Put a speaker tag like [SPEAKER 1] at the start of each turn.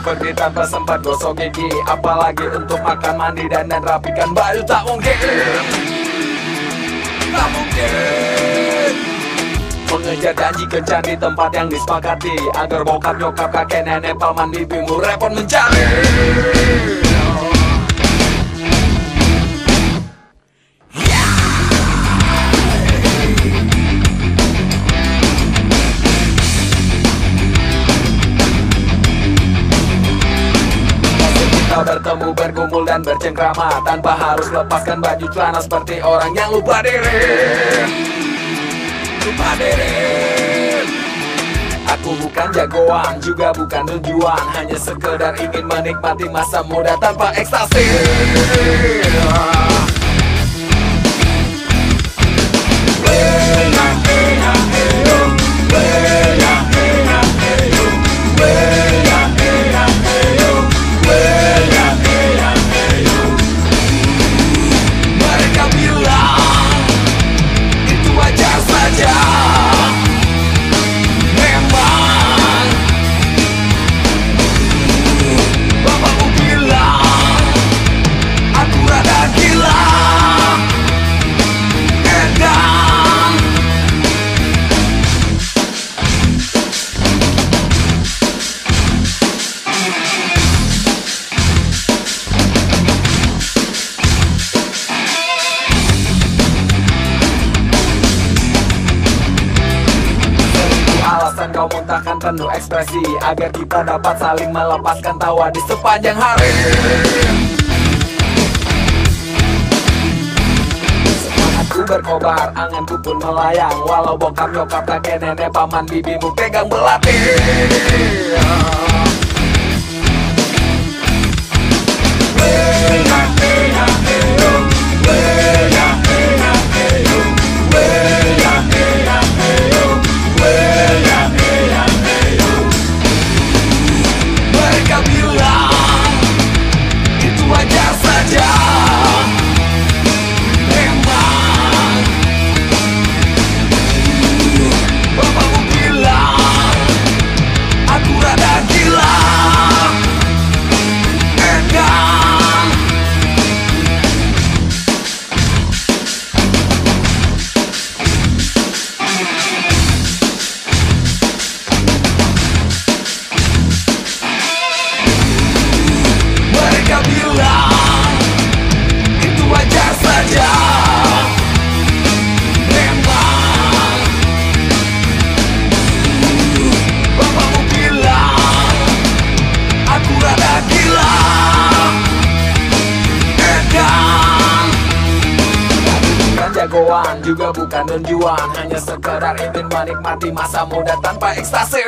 [SPEAKER 1] pergi tanpa sempat gosok gigi Apalagi untuk makan mandi dan dan rapikan baju tak mungkin. Tak mungkin. Mengejar janji kencan di tempat yang disepakati Agar bokap nyokap kakek nenek paman bibimu repot mencari Kita bertemu bergumul dan bercengkrama. Tanpa harus lepaskan baju celana Seperti orang yang lupa diri. Lupa diri. Aku bukan jagoan, juga bukan tujuan. Hanya sekedar ingin menikmati masa muda tanpa ekstasi kau muntahkan penuh ekspresi Agar kita dapat saling melepaskan tawa di sepanjang hari. Semangatku berkobar, anganku pun melayang. Walau bokap nyokap kakek nenek paman bibimu pegang belati jagoan juga bukan donjuan Hanya sekedar ingin menikmati masa muda tanpa ekstasi